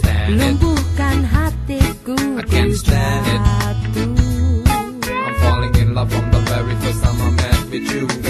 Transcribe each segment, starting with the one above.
stand Lumpuhkan hatiku I can't stand it. I'm falling in love from the very first time I met with you.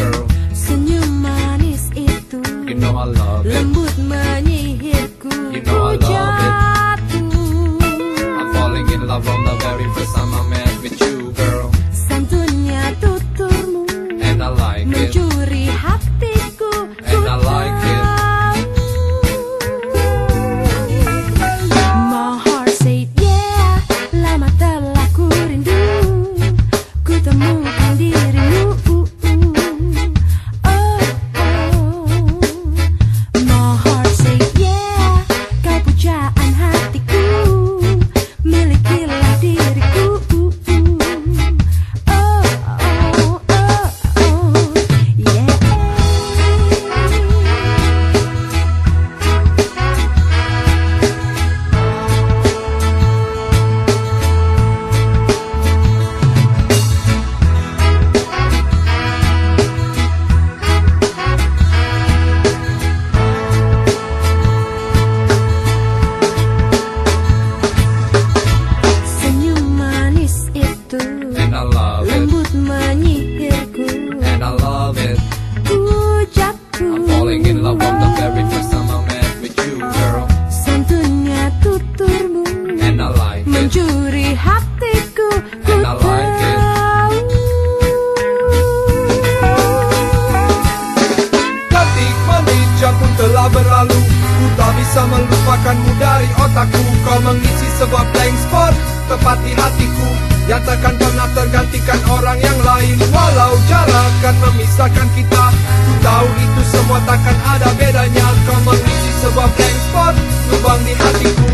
Jam pun telah berlalu. Ku tak bisa melupakanmu dari otakku. Kau mengisi sebuah blank spot Tepat di hatiku. Yang takkan pernah tergantikan orang yang lain. Walau jarak kan memisahkan kita. Ku tahu itu semua takkan ada bedanya. Kau mengisi sebuah blank spot Lubang di hatiku.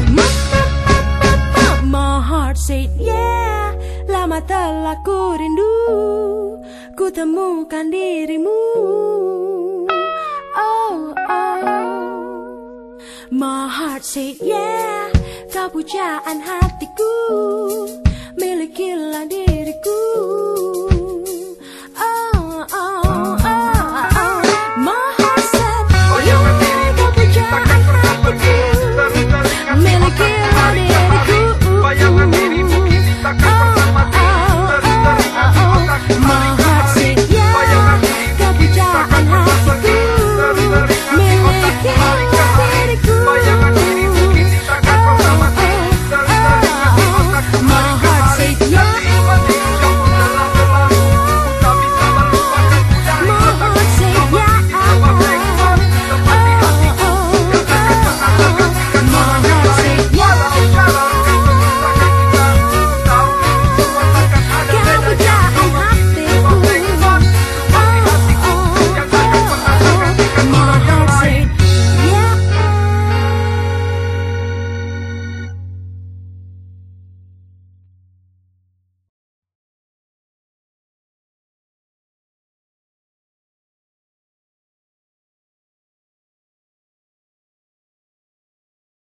My heart said yeah Lama telah ku rindu. Ku temukan dirimu Oh, oh My heart said yeah Kau pujaan hatiku Milikilah dirimu